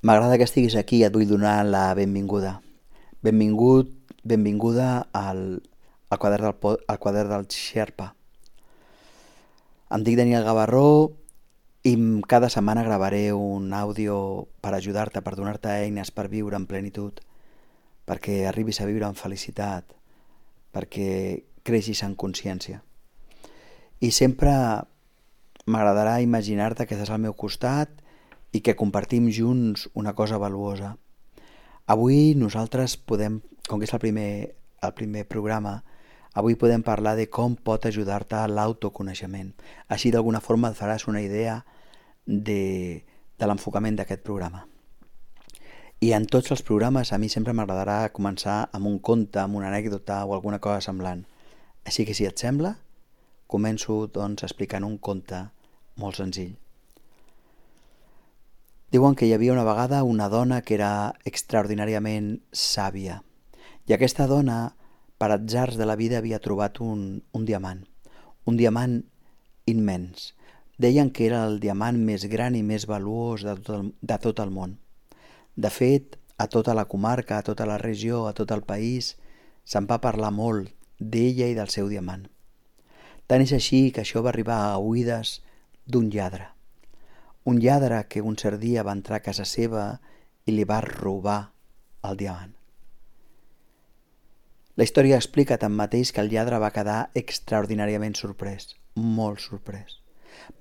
M'agrada que estiguis aquí i et vull donar la benvinguda. Benvingut, benvinguda al, al, quadern del, al quadern del Xerpa. Em dic Daniel Gavarró i cada setmana gravaré un àudio per ajudar-te, per donar-te eines per viure en plenitud, perquè arribis a viure en felicitat, perquè creixis en consciència. I sempre m'agradarà imaginar-te que estàs al meu costat i que compartim junts una cosa valuosa. Avui nosaltres podem, com que és el primer, el primer programa, avui podem parlar de com pot ajudar-te l'autoconeixement. Així d'alguna forma et faràs una idea de, de l'enfocament d'aquest programa. I en tots els programes a mi sempre m'agradarà començar amb un conte, amb una anècdota o alguna cosa semblant. Així que si et sembla, començo doncs explicant un conte molt senzill. Diuen que hi havia una vegada una dona que era extraordinàriament sàvia i aquesta dona, per atzars de la vida, havia trobat un, un diamant, un diamant immens. Deien que era el diamant més gran i més valuós de tot el, de tot el món. De fet, a tota la comarca, a tota la regió, a tot el país, se'n va parlar molt d'ella i del seu diamant. Tant és així que això va arribar a oïdes d'un lladre un lladre que un cert dia va entrar a casa seva i li va robar el diamant. La història explica tanmateix que el lladre va quedar extraordinàriament sorprès, molt sorprès.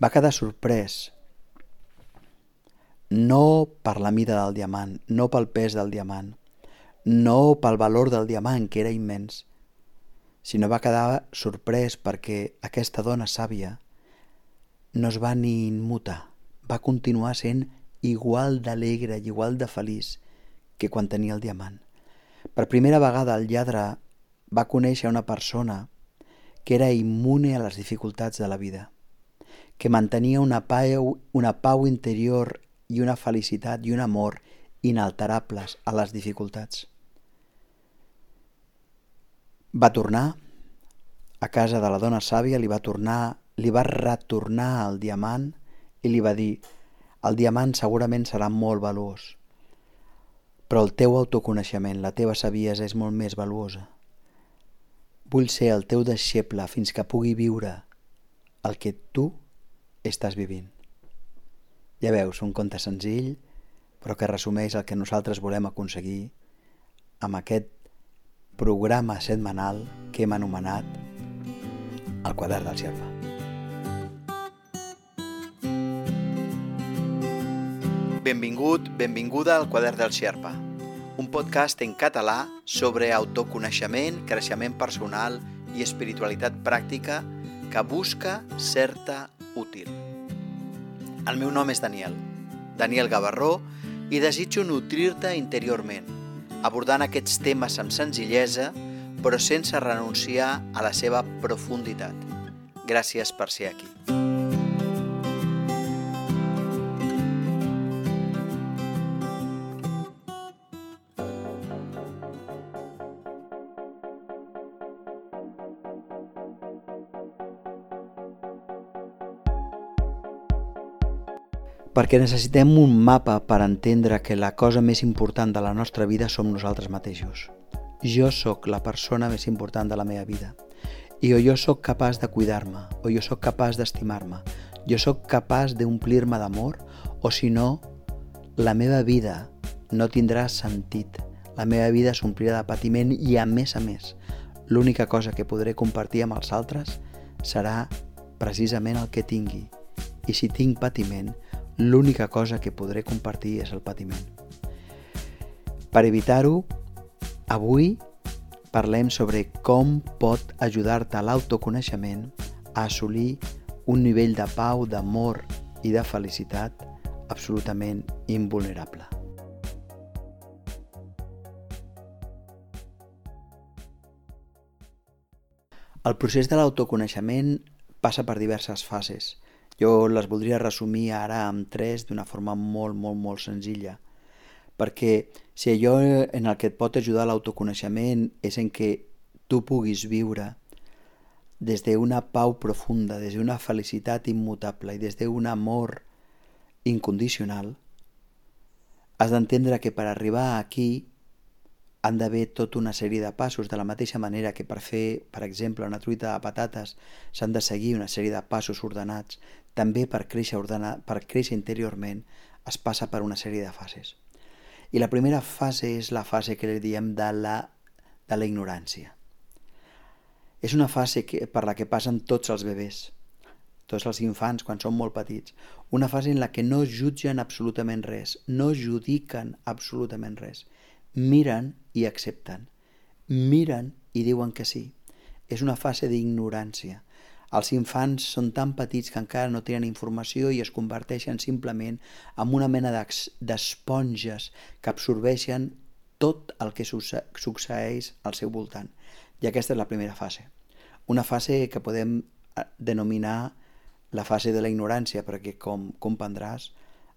Va quedar sorprès no per la mida del diamant, no pel pes del diamant, no pel valor del diamant, que era immens, sinó va quedar sorprès perquè aquesta dona sàvia no es va ni immutar, va continuar sent igual d'alegre i igual de feliç que quan tenia el diamant. Per primera vegada el lladre va conèixer una persona que era immune a les dificultats de la vida, que mantenia una pau, una pau interior i una felicitat i un amor inalterables a les dificultats. Va tornar a casa de la dona sàvia, li va tornar, li va retornar el diamant i li va dir «El diamant segurament serà molt valuós, però el teu autoconeixement, la teva saviesa és molt més valuosa. Vull ser el teu deixeble fins que pugui viure el que tu estàs vivint». Ja veus, un conte senzill, però que resumeix el que nosaltres volem aconseguir amb aquest programa setmanal que hem anomenat el quadern del Xerpa. Benvingut, benvinguda al Quadern del Xerpa, un podcast en català sobre autoconeixement, creixement personal i espiritualitat pràctica que busca certa útil. El meu nom és Daniel, Daniel Gavarró, i desitjo nutrir-te interiorment, abordant aquests temes amb senzillesa, però sense renunciar a la seva profunditat. Gràcies per ser aquí. Perquè necessitem un mapa per entendre que la cosa més important de la nostra vida som nosaltres mateixos. Jo sóc la persona més important de la meva vida i o jo sóc capaç de cuidar-me, o jo sóc capaç d'estimar-me, jo sóc capaç d'omplir-me d'amor, o si no, la meva vida no tindrà sentit. La meva vida s'omplirà de patiment i, a més a més, l'única cosa que podré compartir amb els altres serà precisament el que tingui. I si tinc patiment, l'única cosa que podré compartir és el patiment. Per evitar-ho, avui parlem sobre com pot ajudar-te l'autoconeixement a assolir un nivell de pau, d'amor i de felicitat absolutament invulnerable. El procés de l'autoconeixement passa per diverses fases – jo les voldria resumir ara amb tres d'una forma molt, molt, molt senzilla. Perquè si allò en el que et pot ajudar l'autoconeixement és en què tu puguis viure des d'una pau profunda, des d'una felicitat immutable i des d'un amor incondicional, has d'entendre que per arribar aquí han d'haver tota una sèrie de passos, de la mateixa manera que per fer, per exemple, una truita de patates s'han de seguir una sèrie de passos ordenats, també per créixer, ordenat, per créixer interiorment es passa per una sèrie de fases. I la primera fase és la fase que li diem de la, de la ignorància. És una fase que, per la que passen tots els bebès, tots els infants quan són molt petits. Una fase en la que no jutgen absolutament res, no judiquen absolutament res. Miren i accepten. Miren i diuen que sí. És una fase d'ignorància. Els infants són tan petits que encara no tenen informació i es converteixen simplement en una mena d'esponges que absorbeixen tot el que succeeix al seu voltant. I aquesta és la primera fase. Una fase que podem eh, denominar la fase de la ignorància, perquè com comprendràs,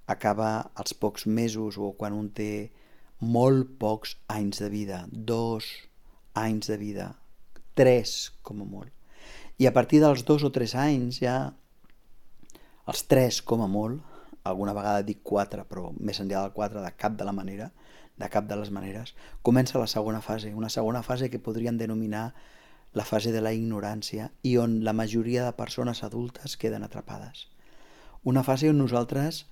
acaba als pocs mesos o quan un té molt pocs anys de vida, dos anys de vida, tres com a molt. I a partir dels dos o tres anys ja, els tres com a molt, alguna vegada dic quatre, però més enllà del quatre de cap de la manera, de cap de les maneres, comença la segona fase, una segona fase que podríem denominar la fase de la ignorància i on la majoria de persones adultes queden atrapades. Una fase on nosaltres,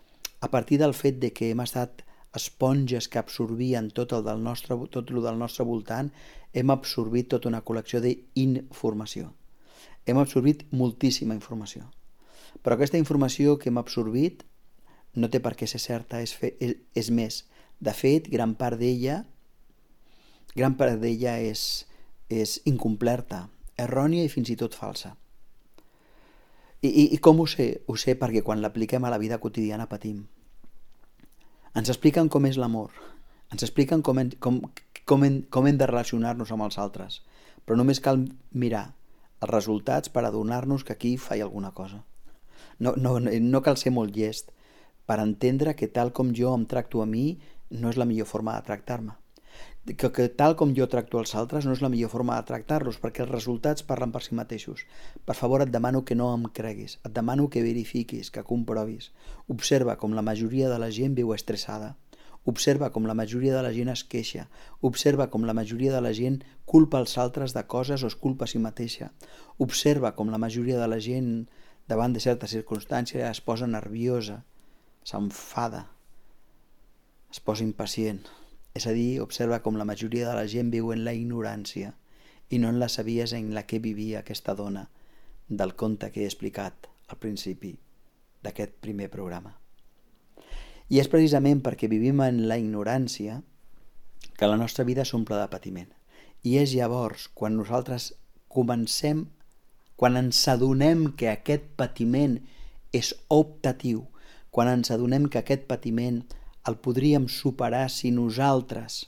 a partir del fet de que hem estat esponges que absorbien tot el del nostre, tot el del nostre voltant, hem absorbit tota una col·lecció d'informació hem absorbit moltíssima informació. Però aquesta informació que hem absorbit no té per què ser certa, és, fe, és, és més. De fet, gran part d'ella gran part d'ella és, és incomplerta, errònia i fins i tot falsa. I, i, I com ho sé? Ho sé perquè quan l'apliquem a la vida quotidiana patim. Ens expliquen com és l'amor, ens expliquen com, hem, com, com, hem, com hem de relacionar-nos amb els altres, però només cal mirar els resultats per adonar-nos que aquí falla alguna cosa. No, no, no cal ser molt llest per entendre que tal com jo em tracto a mi no és la millor forma de tractar-me. Que, que tal com jo tracto els altres no és la millor forma de tractar-los perquè els resultats parlen per si mateixos. Per favor, et demano que no em creguis, et demano que verifiquis, que comprovis. Observa com la majoria de la gent viu estressada, Observa com la majoria de la gent es queixa. Observa com la majoria de la gent culpa els altres de coses o es culpa a si mateixa. Observa com la majoria de la gent, davant de certes circumstàncies, es posa nerviosa, s'enfada, es posa impacient. És a dir, observa com la majoria de la gent viu en la ignorància i no en la saviesa en la que vivia aquesta dona del conte que he explicat al principi d'aquest primer programa. I és precisament perquè vivim en la ignorància que la nostra vida s'omple de patiment. I és llavors quan nosaltres comencem, quan ens adonem que aquest patiment és optatiu, quan ens adonem que aquest patiment el podríem superar si nosaltres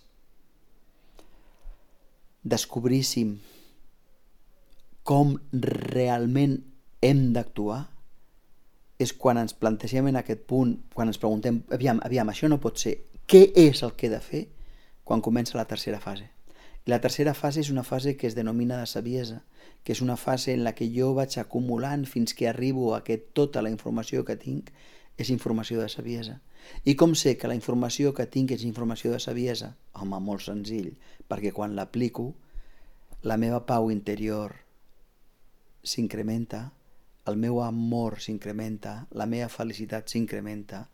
descobríssim com realment hem d'actuar, és quan ens plantegem en aquest punt, quan ens preguntem, aviam, aviam, això no pot ser, què és el que he de fer? Quan comença la tercera fase. I la tercera fase és una fase que es denomina de saviesa, que és una fase en la que jo vaig acumulant fins que arribo a que tota la informació que tinc és informació de saviesa. I com sé que la informació que tinc és informació de saviesa? Home, molt senzill, perquè quan l'aplico, la meva pau interior s'incrementa, el meu amor s'incrementa, la meva felicitat s'incrementa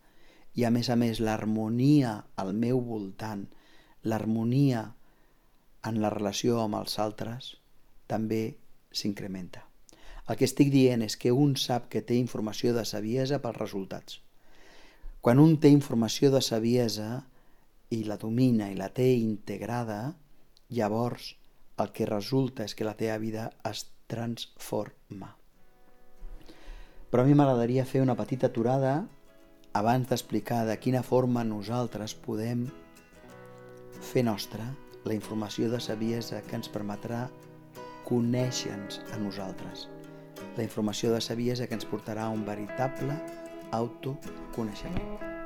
i a més a més l'harmonia al meu voltant, l'harmonia en la relació amb els altres també s'incrementa. El que estic dient és que un sap que té informació de saviesa pels resultats. Quan un té informació de saviesa i la domina i la té integrada, llavors el que resulta és que la teva vida es transforma. Però a mi m'agradaria fer una petita aturada abans d'explicar de quina forma nosaltres podem fer nostra la informació de saviesa que ens permetrà conèixer-nos a nosaltres. La informació de saviesa que ens portarà a un veritable autoconeixement.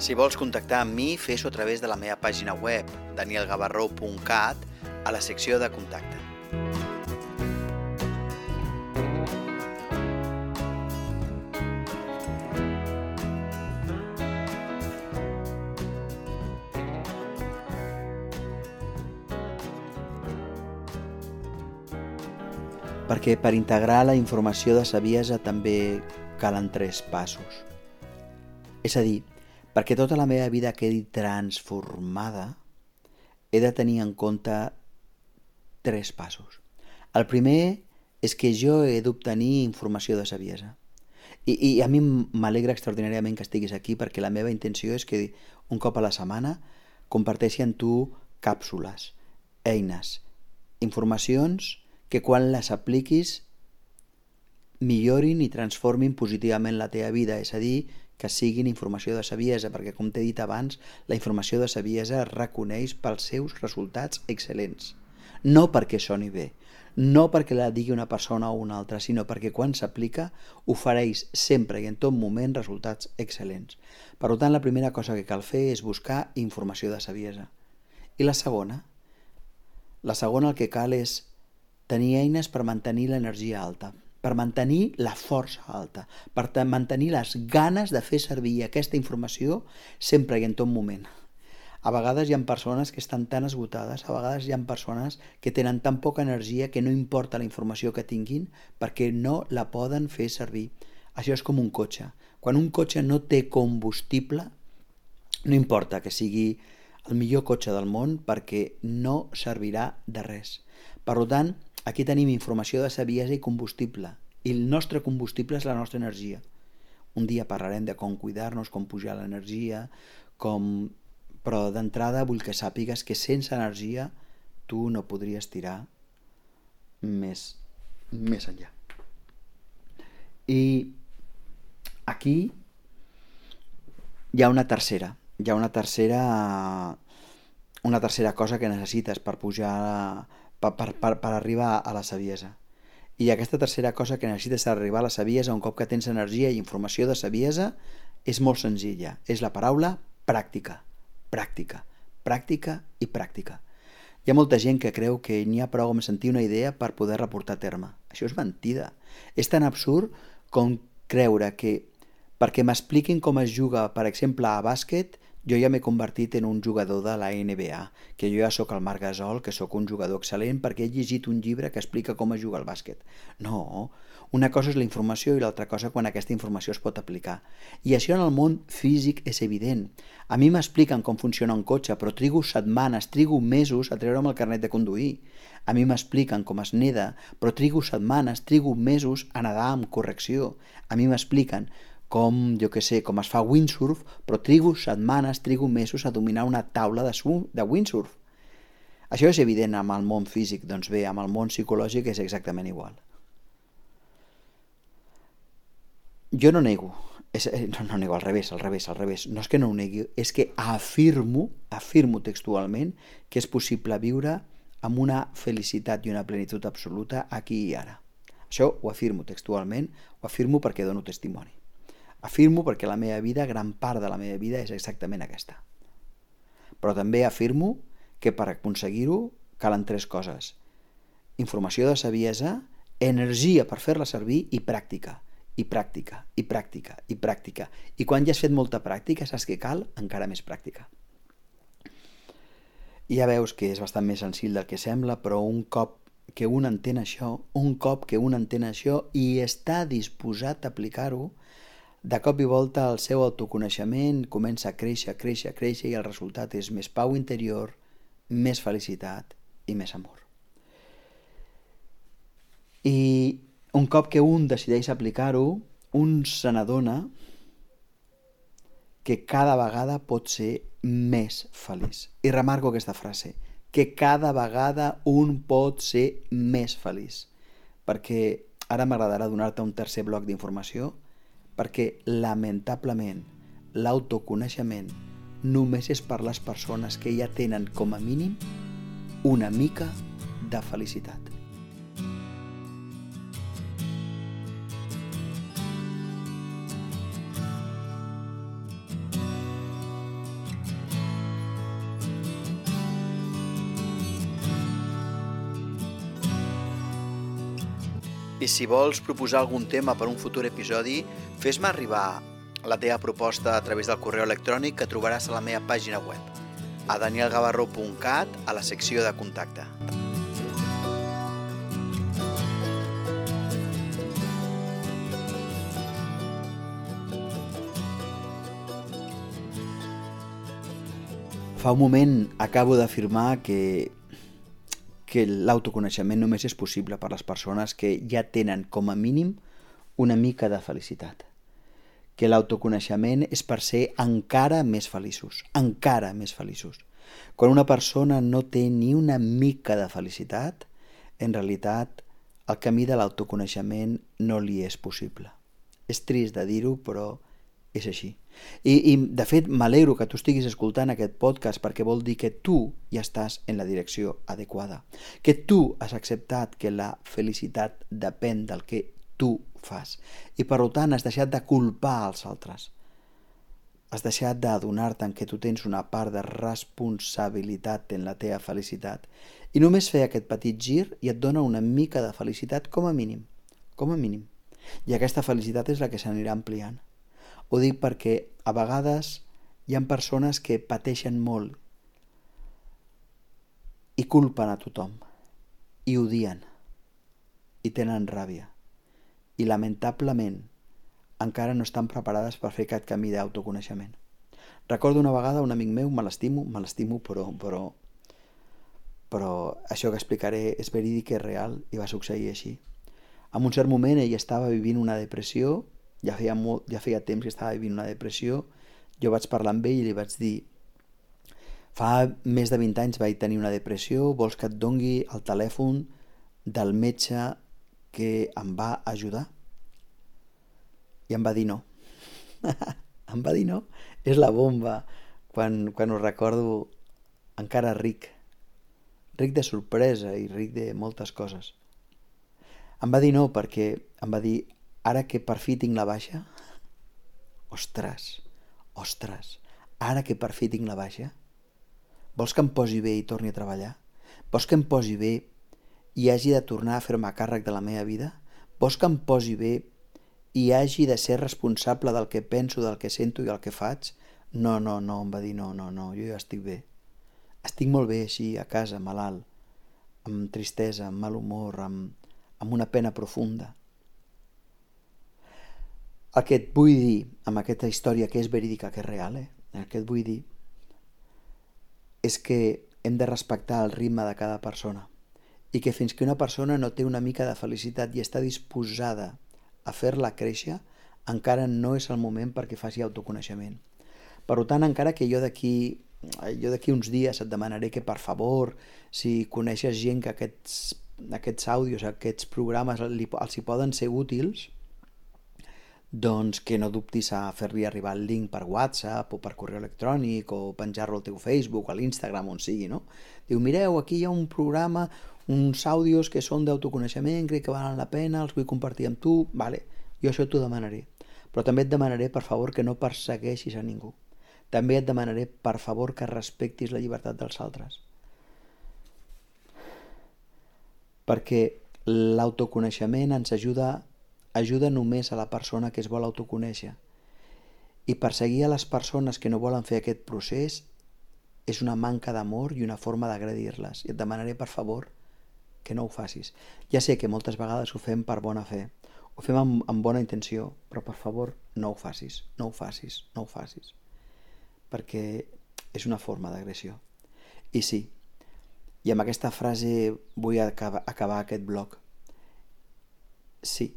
Si vols contactar amb mi, fes-ho a través de la meva pàgina web, danielgavarró.cat, a la secció de contacte. perquè per integrar la informació de saviesa també calen tres passos. És a dir, perquè tota la meva vida quedi transformada, he de tenir en compte tres passos. El primer és que jo he d'obtenir informació de saviesa. I, I a mi m'alegra extraordinàriament que estiguis aquí perquè la meva intenció és que un cop a la setmana comparteixi amb tu càpsules, eines, informacions que quan les apliquis millorin i transformin positivament la teva vida, és a dir, que siguin informació de saviesa, perquè com t'he dit abans, la informació de saviesa es reconeix pels seus resultats excel·lents. No perquè soni bé, no perquè la digui una persona o una altra, sinó perquè quan s'aplica ofereix sempre i en tot moment resultats excel·lents. Per tant, la primera cosa que cal fer és buscar informació de saviesa. I la segona? La segona el que cal és tenir eines per mantenir l'energia alta, per mantenir la força alta, per mantenir les ganes de fer servir aquesta informació sempre i en tot moment. A vegades hi ha persones que estan tan esgotades, a vegades hi ha persones que tenen tan poca energia que no importa la informació que tinguin perquè no la poden fer servir. Això és com un cotxe. Quan un cotxe no té combustible, no importa que sigui el millor cotxe del món perquè no servirà de res. Per tant, Aquí tenim informació de saviesa i combustible, i el nostre combustible és la nostra energia. Un dia parlarem de com cuidar-nos, com pujar l'energia, com... però d'entrada vull que sàpigues que sense energia tu no podries tirar més, més enllà. I aquí hi ha una tercera, hi ha una tercera, una tercera cosa que necessites per pujar per, per, per, per arribar a la saviesa. I aquesta tercera cosa que necessites arribar a la saviesa un cop que tens energia i informació de saviesa és molt senzilla. És la paraula pràctica. Pràctica. Pràctica i pràctica. Hi ha molta gent que creu que n'hi ha prou amb sentir una idea per poder reportar a terme. Això és mentida. És tan absurd com creure que perquè m'expliquin com es juga, per exemple, a bàsquet, jo ja m'he convertit en un jugador de la NBA, que jo ja sóc el Marc Gasol, que sóc un jugador excel·lent perquè he llegit un llibre que explica com es juga al bàsquet. No, una cosa és la informació i l'altra cosa quan aquesta informació es pot aplicar. I això en el món físic és evident. A mi m'expliquen com funciona un cotxe, però trigo setmanes, trigo mesos a treure'm el carnet de conduir. A mi m'expliquen com es neda, però trigo setmanes, trigo mesos a nedar amb correcció. A mi m'expliquen com, jo que sé, com es fa windsurf, però trigo setmanes, trigo mesos a dominar una taula de, de windsurf. Això és evident amb el món físic, doncs bé, amb el món psicològic és exactament igual. Jo no nego, és, eh, no, no nego, al revés, al revés, al revés. No és que no ho negui, és que afirmo, afirmo textualment que és possible viure amb una felicitat i una plenitud absoluta aquí i ara. Això ho afirmo textualment, ho afirmo perquè dono testimoni. Afirmo perquè la meva vida, gran part de la meva vida, és exactament aquesta. Però també afirmo que per aconseguir-ho calen tres coses. Informació de saviesa, energia per fer-la servir i pràctica, i pràctica, i pràctica, i pràctica. I quan ja has fet molta pràctica, saps que cal? Encara més pràctica. I ja veus que és bastant més senzill del que sembla, però un cop que un entén això, un cop que un entén això i està disposat a aplicar-ho, de cop i volta el seu autoconeixement comença a créixer, créixer, créixer i el resultat és més pau interior, més felicitat i més amor. I un cop que un decideix aplicar-ho, un se n'adona que cada vegada pot ser més feliç. I remarco aquesta frase, que cada vegada un pot ser més feliç. Perquè ara m'agradarà donar-te un tercer bloc d'informació perquè lamentablement l'autoconeixement només és per les persones que ja tenen com a mínim una mica de felicitat. Si vols proposar algun tema per un futur episodi, fes-me arribar la teva proposta a través del correu electrònic que trobaràs a la meva pàgina web, a danielgavarró.cat a la secció de contacte. Fa un moment acabo d'afirmar que que l'autoconeixement només és possible per les persones que ja tenen com a mínim una mica de felicitat. Que l'autoconeixement és per ser encara més feliços, encara més feliços. Quan una persona no té ni una mica de felicitat, en realitat el camí de l'autoconeixement no li és possible. És trist de dir-ho, però és així. I, i de fet, m'alegro que tu estiguis escoltant aquest podcast perquè vol dir que tu ja estàs en la direcció adequada. Que tu has acceptat que la felicitat depèn del que tu fas. I per tant has deixat de culpar als altres. Has deixat d'adonar-te'n que tu tens una part de responsabilitat en la teva felicitat. I només fer aquest petit gir i et dona una mica de felicitat com a mínim. Com a mínim. I aquesta felicitat és la que s'anirà ampliant. Ho dic perquè a vegades hi ha persones que pateixen molt i culpen a tothom i odien i tenen ràbia i lamentablement encara no estan preparades per fer aquest camí d'autoconeixement. Recordo una vegada un amic meu, me l'estimo, me l'estimo, però, però, però això que explicaré és verídic i real i va succeir així. En un cert moment ell estava vivint una depressió ja feia, molt, ja feia temps que estava vivint una depressió, jo vaig parlar amb ell i li vaig dir fa més de 20 anys vaig tenir una depressió, vols que et dongui el telèfon del metge que em va ajudar? I em va dir no. em va dir no. És la bomba quan, quan ho recordo encara ric. Ric de sorpresa i ric de moltes coses. Em va dir no perquè em va dir ara que per fi tinc la baixa, ostres, ostres, ara que per fi tinc la baixa, vols que em posi bé i torni a treballar? Vols que em posi bé i hagi de tornar a fer-me càrrec de la meva vida? Vols que em posi bé i hagi de ser responsable del que penso, del que sento i del que faig? No, no, no, em va dir no, no, no, jo ja estic bé. Estic molt bé així, a casa, malalt, amb tristesa, amb mal humor, amb, amb una pena profunda. El que et vull dir amb aquesta història que és verídica, que és real, eh? el que et vull dir és que hem de respectar el ritme de cada persona i que fins que una persona no té una mica de felicitat i està disposada a fer-la créixer, encara no és el moment perquè faci autoconeixement. Per tant, encara que jo d'aquí jo d'aquí uns dies et demanaré que per favor, si coneixes gent que aquests, aquests àudios, aquests programes els hi poden ser útils, doncs que no dubtis a fer-li arribar el link per WhatsApp o per correu electrònic o penjar-lo al teu Facebook a l'Instagram on sigui, no? Diu, mireu, aquí hi ha un programa, uns àudios que són d'autoconeixement, crec que valen la pena, els vull compartir amb tu, vale, jo això t'ho demanaré. Però també et demanaré, per favor, que no persegueixis a ningú. També et demanaré, per favor, que respectis la llibertat dels altres. Perquè l'autoconeixement ens ajuda ajuda només a la persona que es vol autoconèixer. I perseguir a les persones que no volen fer aquest procés és una manca d'amor i una forma d'agredir-les. I et demanaré, per favor, que no ho facis. Ja sé que moltes vegades ho fem per bona fe, ho fem amb, amb bona intenció, però per favor, no ho facis, no ho facis, no ho facis. Perquè és una forma d'agressió. I sí, i amb aquesta frase vull acabar, acabar aquest bloc. Sí,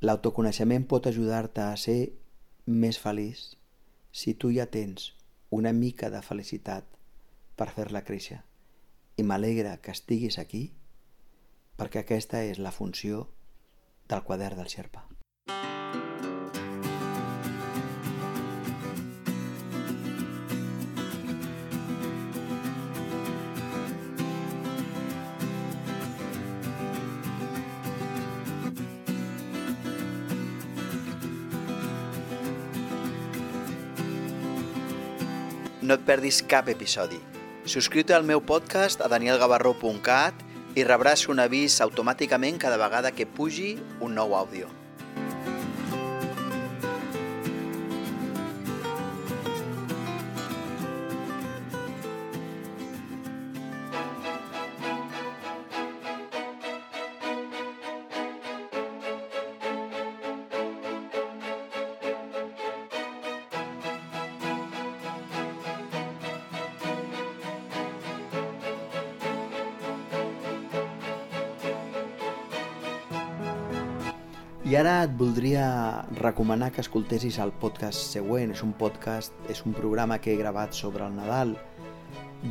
L'autoconeixement pot ajudar-te a ser més feliç si tu ja tens una mica de felicitat per fer-la créixer. I m'alegra que estiguis aquí perquè aquesta és la funció del quadern del Xerpa. No et perdis cap episodi. Subscriu-te al meu podcast a danielgavarró.cat i rebràs un avís automàticament cada vegada que pugi un nou àudio. I ara et voldria recomanar que escoltessis el podcast següent. És un podcast, és un programa que he gravat sobre el Nadal.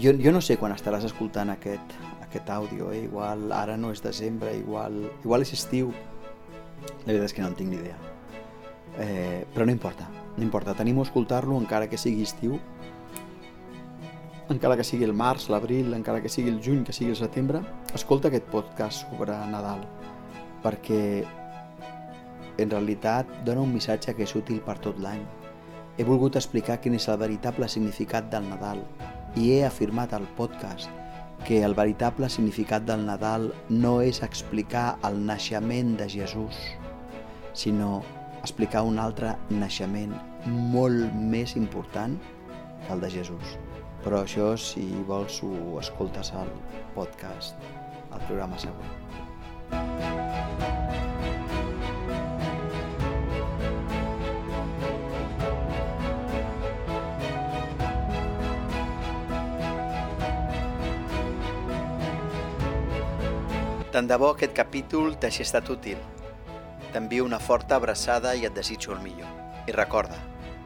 Jo, jo no sé quan estaràs escoltant aquest, aquest àudio, eh? igual ara no és desembre, igual, igual és estiu. La veritat és que no en tinc ni idea. Eh, però no importa, no importa. Tenim a escoltar-lo encara que sigui estiu, encara que sigui el març, l'abril, encara que sigui el juny, que sigui el setembre, escolta aquest podcast sobre Nadal, perquè en realitat dona un missatge que és útil per tot l'any. He volgut explicar quin és el veritable significat del Nadal i he afirmat al podcast que el veritable significat del Nadal no és explicar el naixement de Jesús, sinó explicar un altre naixement molt més important que el de Jesús. Però això, si vols, ho escoltes al podcast, al programa següent. Tant de bo aquest capítol t'hagi estat útil. T'envio una forta abraçada i et desitjo el millor. I recorda,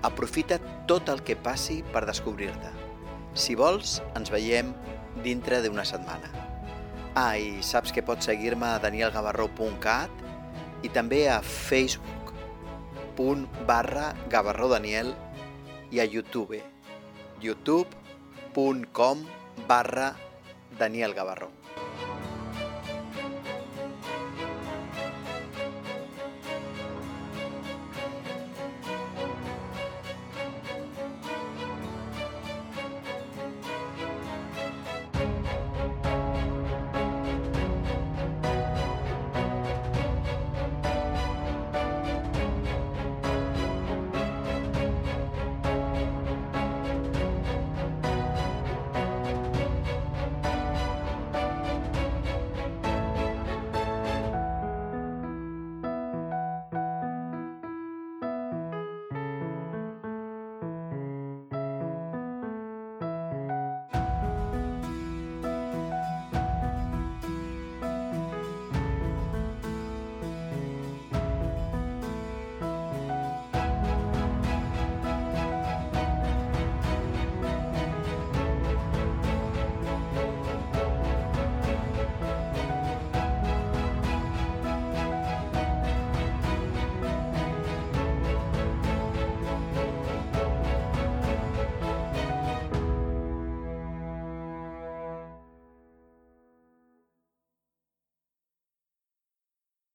aprofita tot el que passi per descobrir-te. Si vols, ens veiem dintre d'una setmana. Ah, i saps que pots seguir-me a danielgavarró.cat i també a facebook.com barra gavarrodaniel i a youtube youtube.com barra danielgavarró.